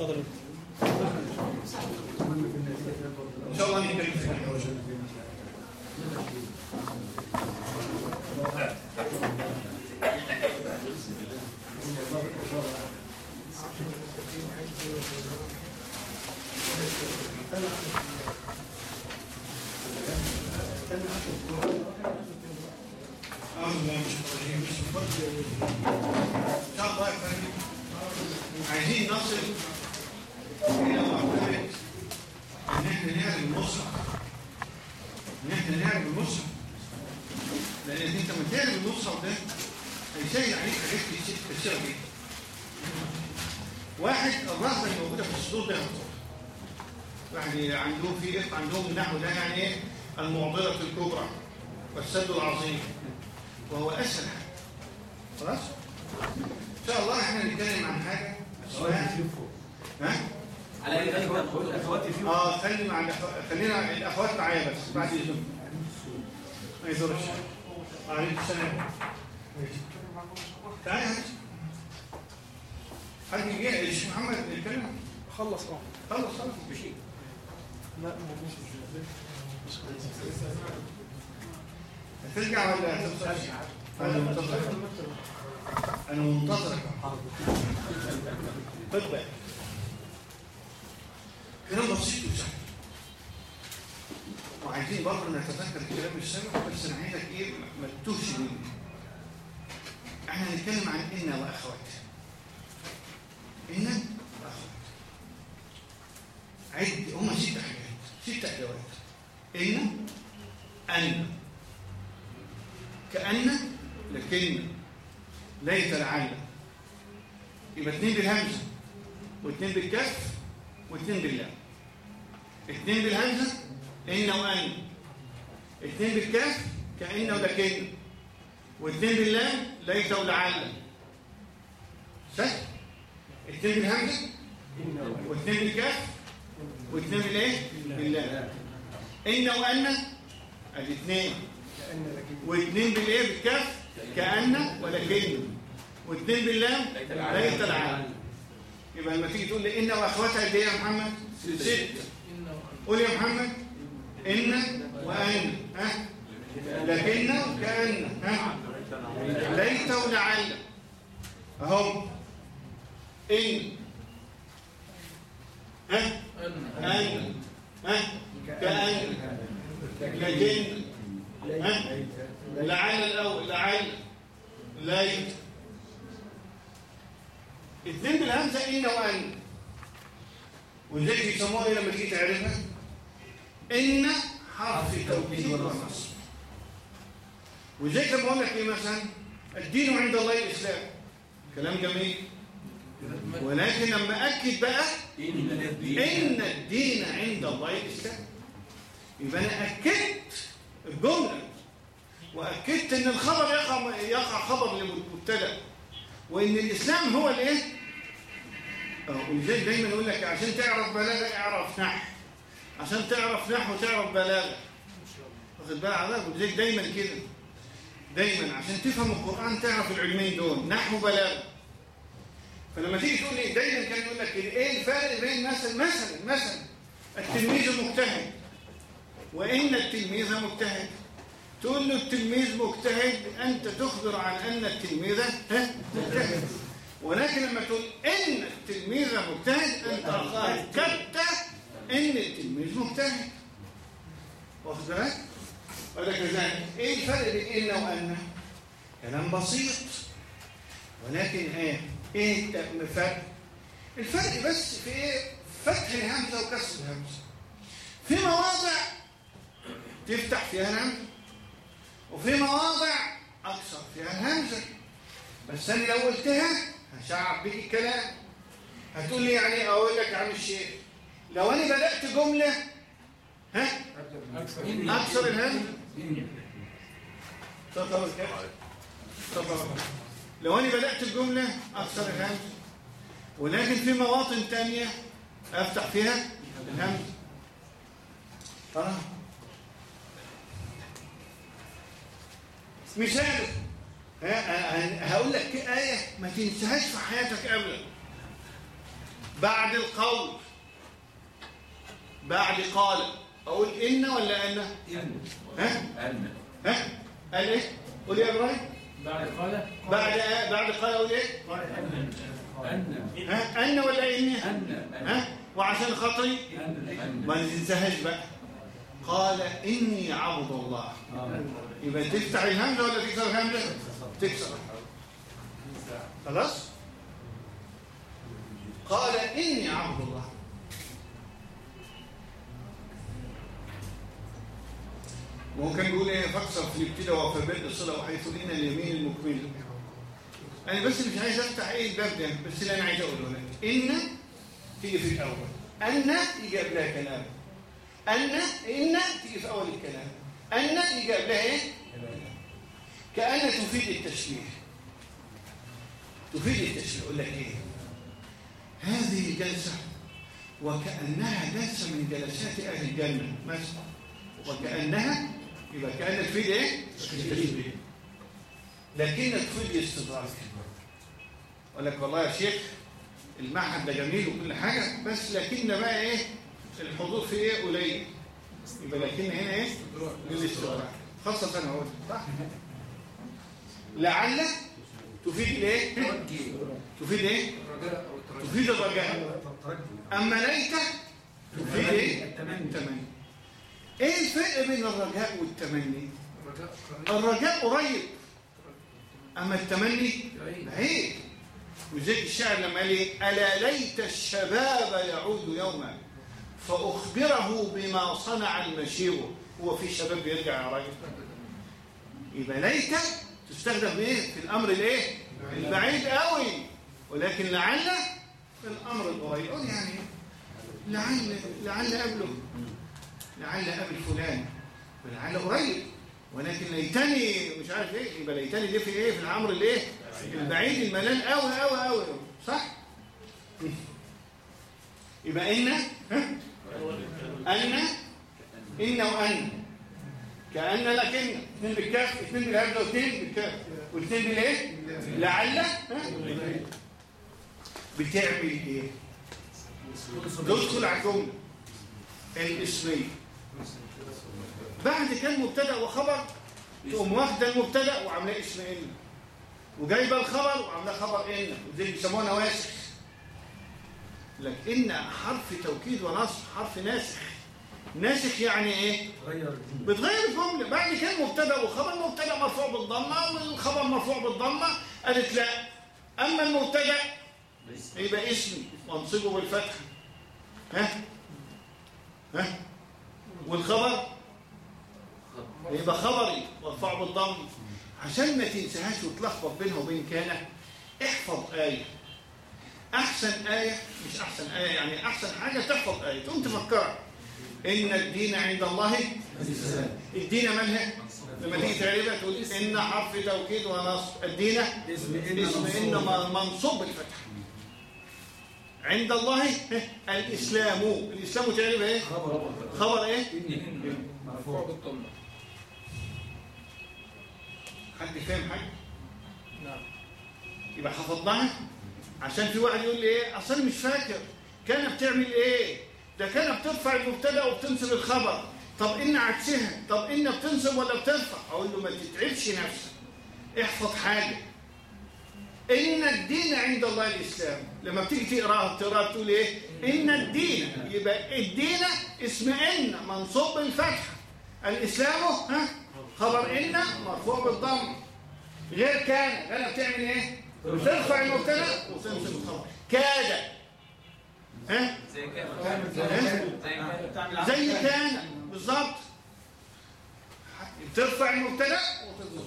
اتفضل إن شاء الله نتكلم في الحوار. أعوذ بالله من الشيطان الرجيم. بسم الله. إن شاء الله يا فندم عايزين نصل إلى مرحلة إن إحنا نعرف المصحف إن إحنا نعرف المصحف لأن أنت لما تعرف المصحف ده هيسهل عليك حاجات كتير كتيرة جدا واحد الرهبة اللي موجودة في الصدور ده يخطر واحد عندهم في إيه عندهم النحو ده يعني إيه المعضلة الكبرى والسد العظيم وهو أسهل حاجة. خلاص؟ إن شاء الله إحنا نتكلم عن حاجة. اسمها ها؟ على إيه أخواتي فيه آه خلي مع خلينا الأخوات معايا بس بعد اذنكم ما يضرش. عليكم السلام. تعالى يا حاج. حد يجي الشيخ محمد يتكلم خلص آه. خلص خلص. مشي هترجع ولا هتفضل؟ أنا منتظرك أنا منتظرك خد بالك كلام بسيط وسهل وعايزين برضه نتذكر الكلام السابق بس أنا عايزك إيه ما- تتوهش مني إحنا هنتكلم عن ان واخوات ان واخوات عد هما ست ان ان كأن لكن ليت لعل يبقى اتنين بالهمزة واتنين بالكف واتنين باللام. اتنين بالهمزة إن وأن اتنين بالكف كأن ولكن واتنين باللام ليت ولعل سهل اتنين بالهمزة واتنين بالكف واتنين بالإيه؟ باللام. إن وأن ادي اتنين واثنين بالإيه بالكف كأن ولكن واثنين باللام؟ ليت العالم. يبقى لما تيجي تقول لي إن وأخواتها قد إيه يا محمد؟ ست. قول يا محمد. إن وأن. ها؟ لكن وكأن ها؟ ليت ولعل. أهو. إن. ها؟ أن. ها؟ كأن لكن لعل الأول لعل ليت. اثنين بالهمزة إن وأن ولذلك يسموها إيه لما تيجي تعرفها؟ إن حرف توكيد ونصب ولذلك لما أقول لك إيه مثلا؟ الدين عند الله الإسلام. كلام جميل. ولكن لما أكد بقى إن الدين. إن الدين عند الله الإسلام. يبقى أنا أكدت الجملة وأكدت إن الخبر يقع يقع خبر للمبتدأ وإن الإسلام هو الإيه؟ أه، ولذلك دايما يقول لك عشان تعرف بلاغة اعرف نحو. عشان تعرف نحو تعرف بلاغة. واخد بقى عذاب ولذلك دايما كده. دايما عشان تفهم القرآن تعرف العلمين دول. نحو بلاغة. فلما تيجي تقول لي دايما كان يقول لك كده، إيه الفرق بين مثلا مثلا مثلا التلميذ المجتهد؟ وإن التلميذ مجتهد. تقول له التلميذ مجتهد أنت تخبر عن أن التلميذ مجتهد. ولكن لما تقول إن التلميذ مجتهد أنت اكدت إن التلميذ مجتهد. واخد بالك؟ كذلك إيه الفرق بين إن وأن؟ كلام بسيط. ولكن إيه؟ إيه الفرق الفرق بس في إيه؟ فتح الهمزة وكسر الهمزة. في مواضع تفتح فيها الهمزه وفي مواضع اكسر فيها الهمزه بس أنا لو قلتها هشعب بيك الكلام. هتقول لي يعني أقول لك عن الشيء لو أنا بدأت جملة ها؟ اكسر الهمزة. تطور كده لو أنا بدأت الجمله اكسر الهمزة. ولكن في مواطن تانية أفتح فيها الهمزة. خلاص مثال هقول لك آية ما تنساهاش في حياتك أبدا. بعد القول. بعد قال. أقول إن ولا أن؟ إن. ها؟ أن. ها؟ قال إيه؟ قول يا إبراهيم. بعد قال؟ بعد بعد قال أقول إيه؟ أن. ها؟ أن ولا إن؟ أن. ها؟ وعشان خاطري؟ أن. ما ننساهاش بقى. قال إني عبد الله. يبقى تفتح الهمزه ولا تكسر الهمزه تكسر خلاص قال اني عبد الله وهو كان بيقول إيه فاكسر في الابتداء وفي بدء الصله وحيث إن اليمين المكمل. أنا بس مش عايز أفتح إيه الباب ده؟ بس اللي أنا عايز أقوله لك. إن تيجي في الأول. أن يجي قبلها كلام. أن إن تيجي في أول الكلام. ان يجي قبلها إيه؟ كأن تفيد التشبيه تفيد التشبيه يقول لك إيه؟ هذه جلسة وكأنها جلسة من جلسات أهل الجنة. مثلا وكأنها يبقى كأن تفيد إيه؟ التشبيه لكن تفيد الاستدراك يقول لك والله يا شيخ المعهد ده جميل وكل حاجة بس لكن بقى إيه؟ الحضور فيه إيه؟ قليل. يبقى لكن هنا إيه؟ للاستدراك خاصة أنا أقول صح؟ لعل تفيد الايه تفيد إيه؟ تفيد الرجاء. أما ليت تفيد إيه؟ التمني. إيه الفرق بين الرجاء والتمني؟ الرجاء قريب أما التمني بعيد. وزي الشاعر لما قال إيه؟ ألا ليت الشباب يعود يوما. فأخبره بما صنع المشير هو في شباب بيرجع يا راجل. يبقى ليت تستخدم إيه؟ في الأمر الإيه؟ البعيد قوي ولكن لعل في الأمر القريب يعني لعل لعل قبله. لعل قبل فلان. ولعل قريب. ولكن ليتني مش عارف إيه. يبقى ليتني دي في إيه؟ في الأمر الإيه؟ البعيد. الملال قوي قوي قوي صح؟ يبقى ان ها؟ ان إن وان كأن لكن اثنين بالكاف اثنين بالهمزة واثنين بالكاف. واثنين بالإيه؟ لعل؟ بتعمل إيه تدخل على الجمله الاسميه بعد كان مبتدأ وخبر تقوم واخدة المبتدأ وعاملاه اسم إن. وجايبة الخبر وعاملاه خبر إن. ودي بيسموها نواسخ. لك ان حرف توكيد ونصب حرف ناسخ. ناسخ يعني إيه؟ غير بتغير الجملة. بعد كده مبتدأ وخبر مبتدأ مرفوع بالضمة والخبر مرفوع بالضمة. قالت لا. أما المبتدأ يبقى اسمي وانصبه بالفتح. ها؟ ها؟ والخبر؟ يبقى خبري. مرفوع بالضم عشان ما تنساهاش وتلخبط بينها وبين كان احفظ آية. أحسن آية مش أحسن آية يعني أحسن حاجة تحفظ آية تقوم تفكرها إن الدين عند الله. الدين مالها لما تيجي تعرفها تقول إن حرف توكيد ونصب الدين؟ اسم إن منصوب بالفتح. عند الله الإسلام. الإسلام تعرفها إيه؟ خبر خبر إيه؟ مرفوع. بالضمه حد فاهم حاجة؟ نعم. يبقى حفظناها؟ عشان في واحد يقول لي إيه؟ أصل مش فاكر. كان بتعمل إيه؟ ده كان بترفع المبتدأ وبتنصب الخبر. طب إن عكسها. طب إن بتنصب ولا بترفع؟ أقول له ما تتعبش نفسك. احفظ حاجة. إن الدين عند الله الإسلام. لما بتيجي تقراها بتقراها بتقول إيه؟ إن الدين. يبقى الدين اسم إن منصوب بالفتح. الإسلام ها؟ خبر إن مرفوع بالضم. غير كان كان بتعمل إيه؟ بترفع المبتدأ وتنصب الخبر كاد ها؟ زي كان؟ زي كان بالظبط بترفع المبتدأ وتنصب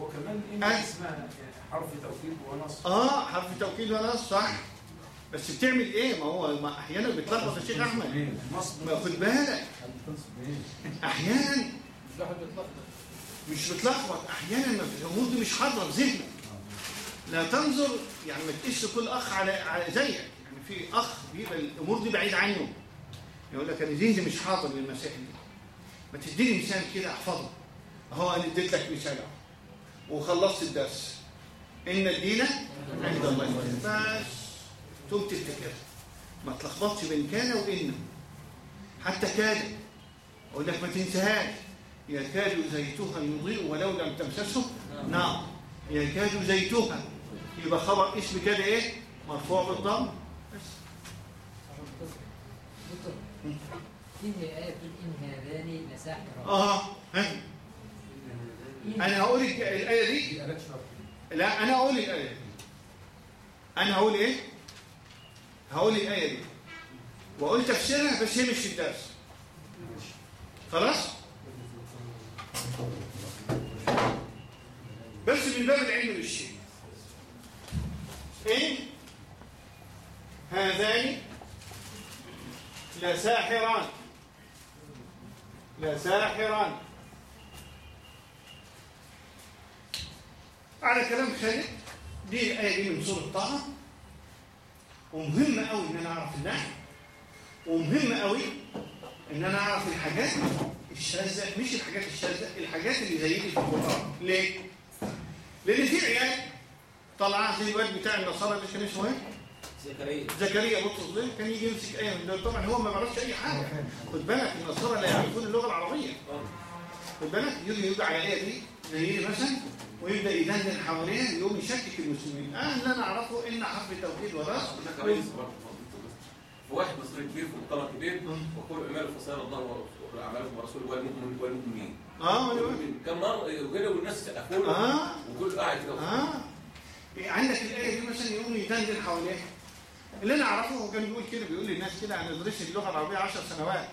هو كمان إن أه. اسمها حرف توكيد ونصب آه حرف توكيد ولا صح. بس بتعمل إيه؟ ما هو ما أحيانا بتلخبط يا شيخ أحمد. ما خد بالك. أحيانا. مش بيتلخبط. بتلخبط أحيانا الأمور دي مش حاضرة في ذهنك. لا تنظر يعني ما تقيسش كل أخ على على زيك. يعني في أخ بيبقى الأمور دي بعيد عنه. يقول لك أنا ذهني مش حاضر للمسائل دي. ما تديني مثال كده أحفظه. أهو أنا اديت لك مثال أهو. وخلصت الدرس. إن الدين عند الله. بس. تقوم تفتكرها ما تلخبطش بين كان وإن. حتى كاد. أقول لك ما تنساهاش يكاد زيتها يضيء ولو لم تمسسه نار. يكاد زيتها يبقى خبر اسم كده إيه؟ مرفوع بالضم. بتقول إن هذان آه ها. أنا هقول الآية دي. لا أنا هقول الآية دي. أنا هقول إيه؟ هقول الآية دي. وأقول تفسيرها بس هي مش الدرس. خلاص؟ بس من باب العلم بالشيء إن هذان لساحران. لساحران. على كلام خالد دي الآية دي من سورة طه. ومهمة قوي إن أنا أعرف النحو ومهم قوي إن أنا أعرف الحاجات الشاذة مش الحاجات الشاذة الحاجات اللي زي دي في القرآن. ليه؟ لأن في عيال طالعة زي الواد بتاع النصارى اللي كان اسمه إيه؟ زكريا. زكريا بطرس ده كان يجي يمسك من دول؟ طبعا هو ما بيعرفش أي حاجة. خد بالك النصارى لا يعرفون اللغة العربية. خد بالك يجي يوجع على الآية دي زي دي مثلا؟ ويبدأ يدندن حواليها يقوم يشكك المسلمين. اللي أنا أعرفه إن حرف زكريا برضه وواحد مصري كبير في مؤتمر كبير وكل اعماله فسائر الله واعمالكم ورسوله والمؤمنين والمؤمنين. آه أيوه. كم مرة وكده والناس سقفوا له آه. وكل قاعد كده. آه. عندك الآية دي مثلا يقوم يدندن حواليها. اللي أنا أعرفه هو كان بيقول كده بيقول للناس كده هندرس اللغة العربية 10 سنوات.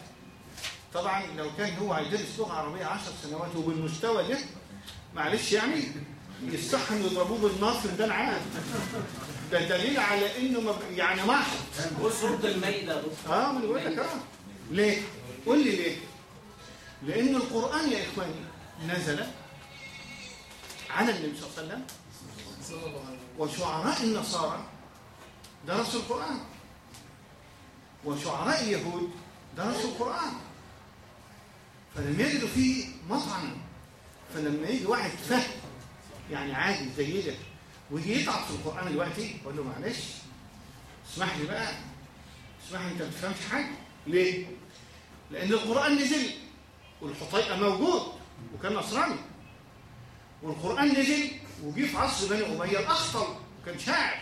طبعا لو كان هو هيدرس لغة عربية 10 سنوات وبالمستوى ده معلش يعني يصح إنه يضربوه بالنار في ميدان عام ده دليل على إنه مب... يعني محض بص المائده بص آه ما بقول لك آه. ليه؟ قول لي ليه؟ لأن القرآن يا إخواني نزل على النبي صلى الله عليه وسلم وشعراء النصارى درسوا القرآن. وشعراء اليهود درسوا القرآن. فلم يجدوا فيه مطعما فلما يجي واحد فهم يعني عادي زي ده ويجي يتعب في القرآن دلوقتي يقول له معلش اسمح لي بقى اسمح لي أنت ما بتفهمش حاجة. ليه؟ لأن القرآن نزل والحطيئة موجود وكان نصراني. والقرآن نزل وجي في عصر بني أمية الاخطل وكان شاعر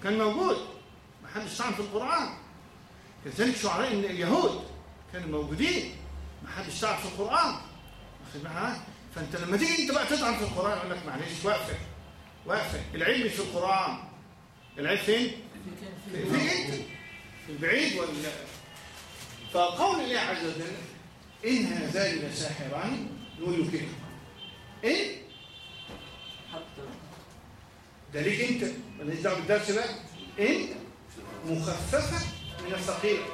وكان موجود ما حدش طعن في القرآن. كذلك شعراء اليهود كانوا موجودين ما حدش طعن في القرآن. واخد بالك؟ فأنت لما تيجي أنت بقى تطعن في القرآن يقول لك معلش واقفه واقفه العلم في القرآن. العلم فين؟ في انت في البعيد ولا؟ فقول الله عز وجل إن هذان لساحران نقول له كده ان حتى ده ليك انت. ماليش دعوة بالدرس بقى ان مخففة من الثقيله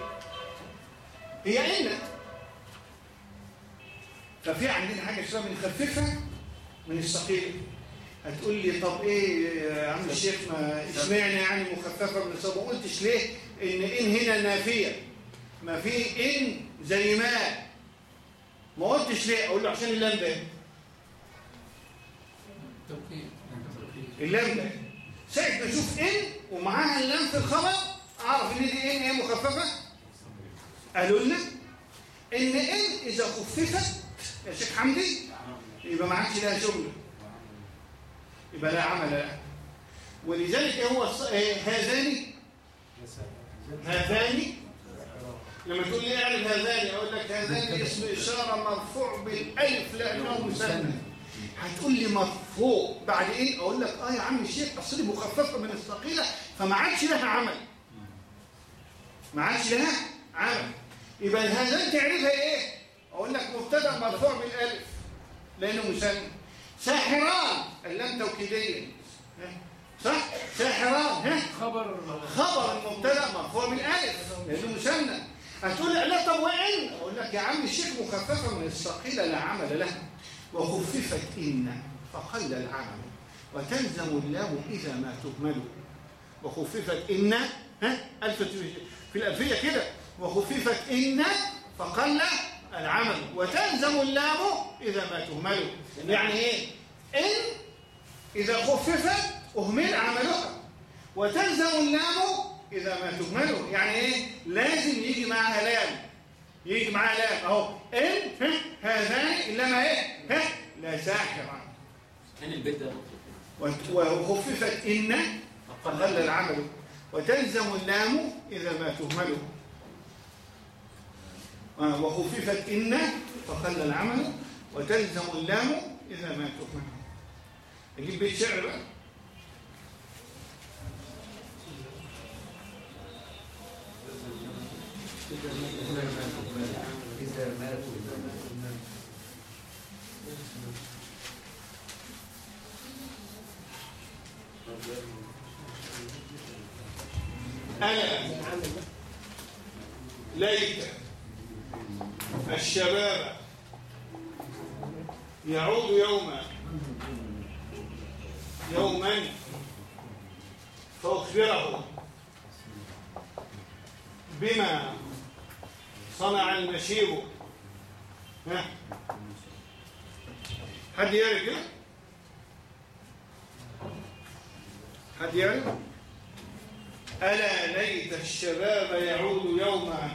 هي ان ففي عندنا حاجة اسمها بنخففها من الثقيله هتقول لي طب إيه يا عم الشيخ ما اشمعنى يعني مخففة من الثقيله ما قلتش ليه؟ ان ان هنا نافيه ما في ان زي ما. ما قلتش ليه؟ أقول له عشان اللام ده اللام ده. ساعة ما أشوف ان ومعاها اللام في الخبر أعرف إن دي إن هي مخففة. قالوا لنا إن ان إذا خففت يا شيخ حمدي يبقى ما عادش لها شغل. يبقى لا عمل. لها ولذلك هو الص- آه، هذان هذان لما تقول لي اعرف هذان أقول لك هذان اسم إشارة مرفوع بالألف لأنه مثنى هتقول لي مرفوع بعد إيه؟ أقول لك آه يا عم الشيخ اصل دي مخففة من الثقيلة فما عادش لها عمل. ما عادش لها عمل. يبقى هذان تعرفها إيه؟ أقول لك مبتدأ مرفوع بالألف لأنه مثنى ساحران اللام توكيديه؟ صح؟ ساحران ها؟ خبر. خبر المبتدا مرفوع بالألف لأنه مثنى هتقول لي لا طب وإن؟ أقول لك يا عم الشيخ مخففة من الثقيلة لا عمل لها. وخففت إن فقل العمل وتلزم اللام اذا ما تهمل. وخففت إن ها؟ ألف في الألفية كده. وخففت إن فقل العمل وتلزم اللام اذا ما تهمل. يعني إيه؟ إن إذا خففت أهمل عملها وتلزم اللام إذا ما تهمله يعني إيه؟ لازم يجي معها لام. يجي معها لام. أهو. إن هذان إنما إيه؟ ها؟ لا ساحرا هنا البيت ده؟ وخففت إن فقل العمل. وتلزم اللام إذا ما تهمل آه، وخففت إن فقل العمل. وتلزم اللام إذا ما تهمل أجيب بيت شعر بقى. إذا ماتوا أنا ليت الشباب يعود يوما يوما فأخبره بما صنع المشيب ها حد يعرف كده؟ حد يعرف؟ ألا ليت الشباب يعود يوما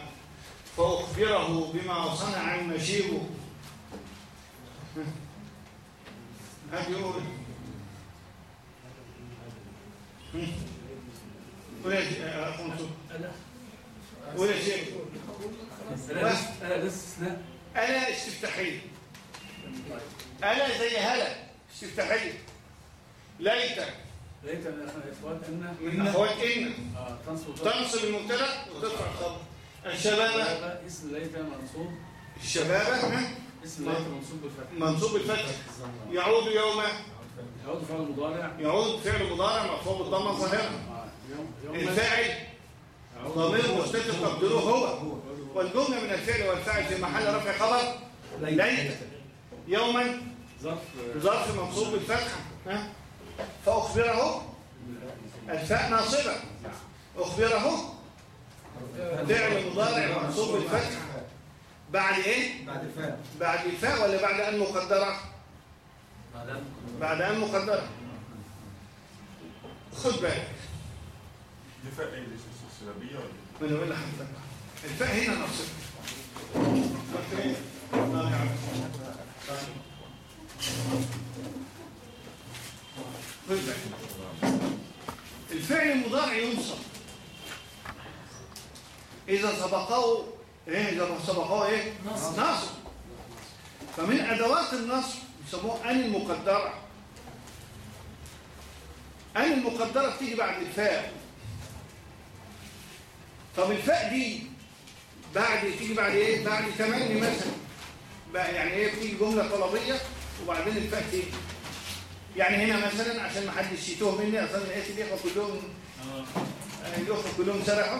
فأخبره بما صنع المشيب هل يقول. ولا شيء منصور. ولا شيء. لسه استثناء ألا استفتاحية ألا زي هلا. استفتاحية ليت ليت الاخوات أن من أخوات إن. آه، تنصب تنصب المبتدأ وترفع الخبر الشباب. اسم ليت منصوب. الشباب. ها؟ اسم ليت منصوب بالفتح. منصوب بالفتح. يعود يوم. يعود فعل مضارع. يعود فعل مضارع مرفوع بالضمة الظاهرة. آه، الفاعل. ضمير مستتر تقديره هو. والجملة من الفعل والفاعل في محل رفع خبر. ليت. يوما. ظرف. ظرف منصوب بالفتحه ها؟ فأخبره الفاء ناصبة. أخبره فعل مضارع منصوب بالفتحه بعد إيه؟ بعد الفعل بعد الفاء ولا بعد أن مقدرة؟ بعد أن مقدرة. خد بالك. دفاع إيه؟ ليش السببية ولا من أقول لحضرتك الفاء هنا ناصبة. خدت إيه الله يعلم خد بالك الفعل المضارع ينصب. إذا سبقه إيه إذا سبقه إيه؟ نصب. نصب. فمن أدوات النصب يسموه أن المقدرة. أن المقدرة بتيجي بعد الفاء. طب الفاء دي بعد تيجي بعد إيه؟ بعد تمني مثلا بقى يعني إيه؟ بتيجي جملة طلبية وبعدين الفاء تيجي يعني هنا مثلا عشان ما حدش يتوه مني أصلا لقيت الاخوه كلهم الاخوه كلهم سرحوا.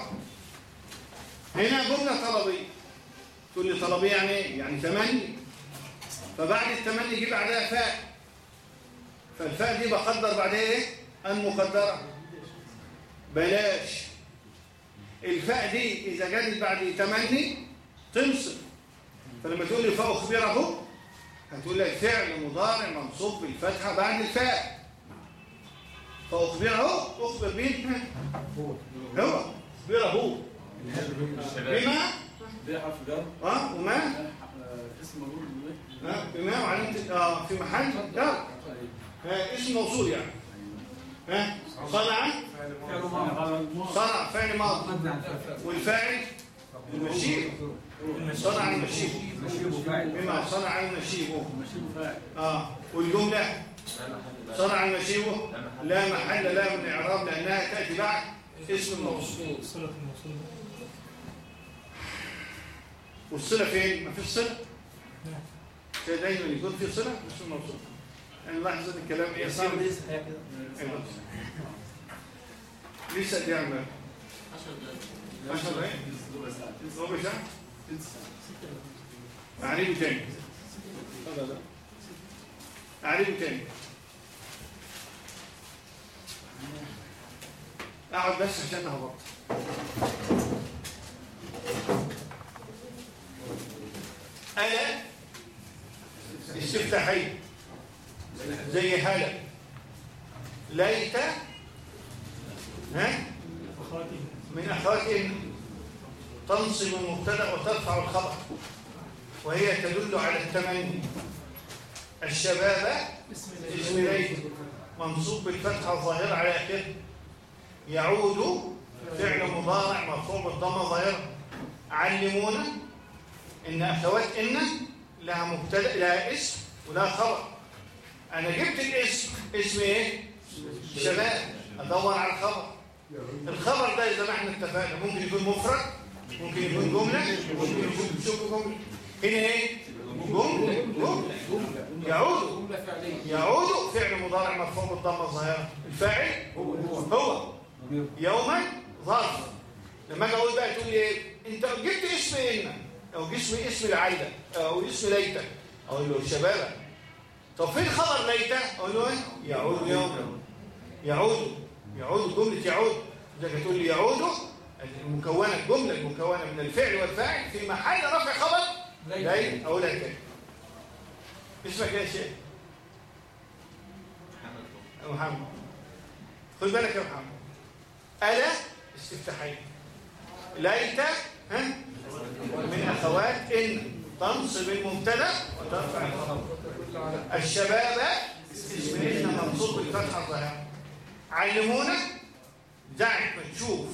هنا جملة طلبية. تقول لي طلبية يعني إيه؟ يعني تمني. فبعد التمني يجي بعدها فاء. فالفاء دي بقدر بعدها إيه؟ المقدره بلاش. الفاء دي إذا جت بعد تمني تنصب فلما تقول لي فأخبره هتقول لك فعل مضارع منصوب بالفتحة بعد الفاء. فأخبره أخبر مين؟ هو. أخبره. بما؟ دي حرف جر. آه وما؟ آه، اسم مجرور بالله آه بما وعلمت آه في محل لا آه اسم موصول يعني. ها صنع؟ فعل ماضي. صنع فعل ماضي. مبني على صنع المشيب. بما صنع المشيب. آه. والجملة صنع المشيب. لا محل لا من إعراب لأنها تأتي بعد اسم الموصول. صلة الموصول والصلة فين؟ ما فيش صلة؟ دايما يكون في صلة اسم الموصول. يعني لاحظ إن الكلام إيه صار. لسه قد يعمل 10 دقايق. ربع ساعة. أعرفه تاني. أعرفه تاني. أقعد بس عشان أهبط أنا استفتاحي زي هلا. ليت. من أخوات إن تنصب المبتدأ وترفع الخبر وهي تدل على التمني. الشباب اسم ليس منصوب بالفتحة الظاهرة على آخره يعود فعل مضارع مرفوع بالضمة ظاهرة علمونا إن أخوات إن لها مبتدأ لها اسم ولها خبر. أنا جبت الاسم اسم إيه؟ شباب أدور على الخبر. الخبر ده إذا ما إحنا اتفقنا ممكن يكون مفرد. ممكن يكون جملة ممكن يكون جملة هنا إيه؟ جملة جملة يعود. يعود فعل مضارع مرفوع بالضمه الظاهرة. الفاعل هو. هو. يوما ظرف. لما أجي أقول بقى تقول إيه؟ أنت جبت اسم ان أو اسم اسم العايده أو اسم ليتة. أقول له شبابة. طب فين خبر ليتة؟ أقول له إيه؟ يعود يوما. يعود. يعود. جملة يعود. إذا تقول لي يعود المكونة الجمله المكونة من الفعل والفاعل في محل رفع خبر ليت اقولها تاني اسمك إيه يا شيخ؟ يا محمد. خد بالك يا محمد. ألا؟ استفتاحية ليت ها؟ من أخوات إن. تنصب المبتدأ وترفع الخبر. الشباب اسم إن منصوب بالفتحة الظاهرة علمونا دعك ما تشوف.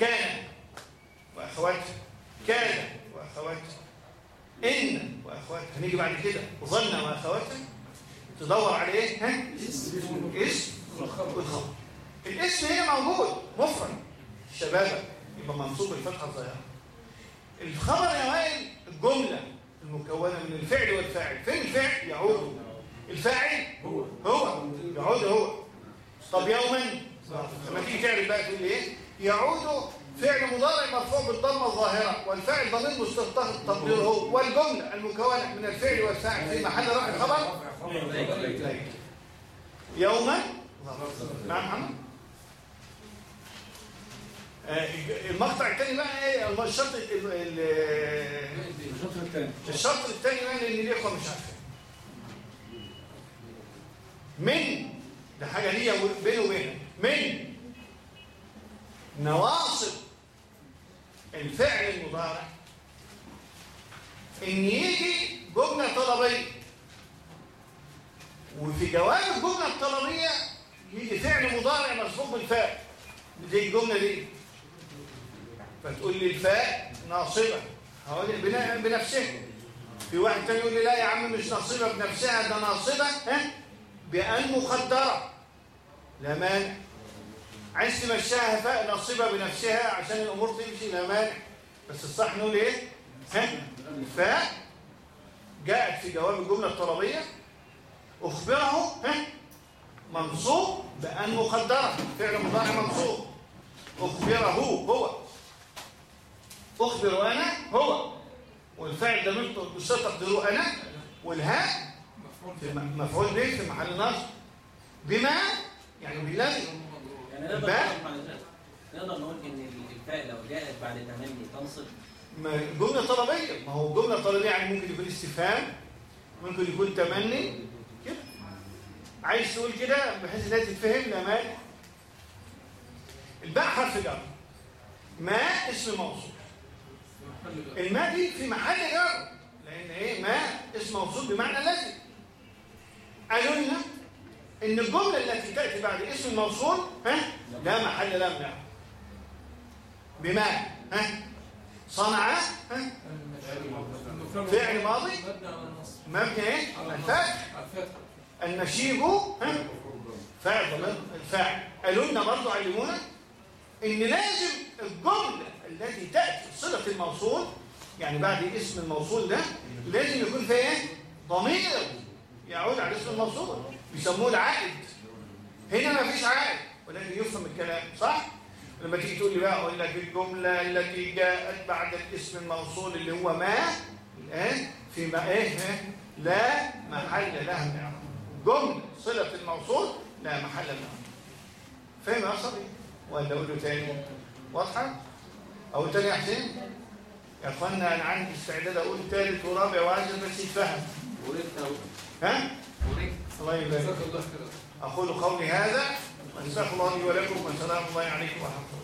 كان وأخواتها كان وأخواتها إن وأخواتها هنيجي بعد كده. ظن وأخواتها تدور على إيه؟ ها؟ اسم والخبر. الاسم هنا موجود؟ مفرد. شبابة. يبقى منصوب بالفتحة الظاهرة. الخبر يا وائل الجملة المكونة من الفعل والفاعل. فين الفعل؟ يعود. الفاعل هو هو. يعود هو. طب يوما. لما تيجي تعرف بقى تقول إيه؟ يعود فعل مضارع مرفوع بالضمة الظاهرة والفاعل ضمير مستتر تقديره هو والجمله المكونة من الفعل والفاعل في محل رفع خبر يوما. نعم محمد. آه، المقطع الثاني بقى إيه؟ الشرط الثاني. الشرط الثاني بقى لأن الاخوه مش عارفين من ده حاجة ليا بيني وبينك. من نواصب الفعل المضارع. إن يجي جمله طلبية وفي جواب الجمله الطلبية يجي فعل مضارع مرفوع بالفاء. زي الجملة دي. فتقول لي الفاء ناصبة. هقول بنفسها. في واحد تاني يقول لي لا يا عم مش ناصبة بنفسها ده ناصبة ها؟ بأن مقدره لا مانع. عايز تمشيها فاء ناصبه بنفسها عشان الأمور تمشي لا مانع. بس الصح نقول إيه؟ ها؟ فاء جاءت في جواب الجملة الطلبية أخبره ها؟ منصوب بأن مقدره فعل مضارع منصوب. أخبره هو. أخبر أنا هو. والفاعل ده منه تقدروه أنا. والهاء مفعول به في محل نصب. بما يعني بالذي نقدر؟ نقول إن الفاء لو جاءت بعد تمني تنصب. ما- جملة طلبية. ما هو جملة طلبية يعني ممكن يكون استفهام ممكن يكون تمني. كده. عايز تقول كده بحيث إنها تتفهم؟ لا مانع الباء حرف جر. ما اسم موصول. الماء دي في محل جر لأن إيه؟ ما اسم موصول بمعنى الذي. قالوا لنا إن الجملة التي تأتي بعد اسم الموصول ها؟ لا محل لها منها بما ها؟ صنع ها؟ فعل ماضي. مبني إيه؟ الفتح النشيب ها؟ ضمير الفاعل. قالوا لنا برضه علمونا إن لازم الجملة التي تأتي صلة الموصول يعني بعد اسم الموصول ده لازم يكون فيها إيه ضمير يعود على اسم الموصول. بيسموه العائد. هنا ما فيش عائد. ولكن يفهم الكلام صح؟ لما تيجي تقول لي بقى أقول لك الجملة التي جاءت بعد الاسم الموصول اللي هو ما. إيه في ما إيه؟ لا محل لها من إعراب. جملة صلة الموصول لا محل لها. فاهم يا صبي ولا أقول له تاني؟ واضحة؟ أو تاني يا حسين؟ يا أخوانا أنا عندي استعداد أقول ثالث ورابع وعاشر بس يتفهم. ورثنا ها؟ ورثنا الله يبارك. أقول قولي هذا واستغفر الله لي ولكم وسلام الله عليكم ورحمة الله.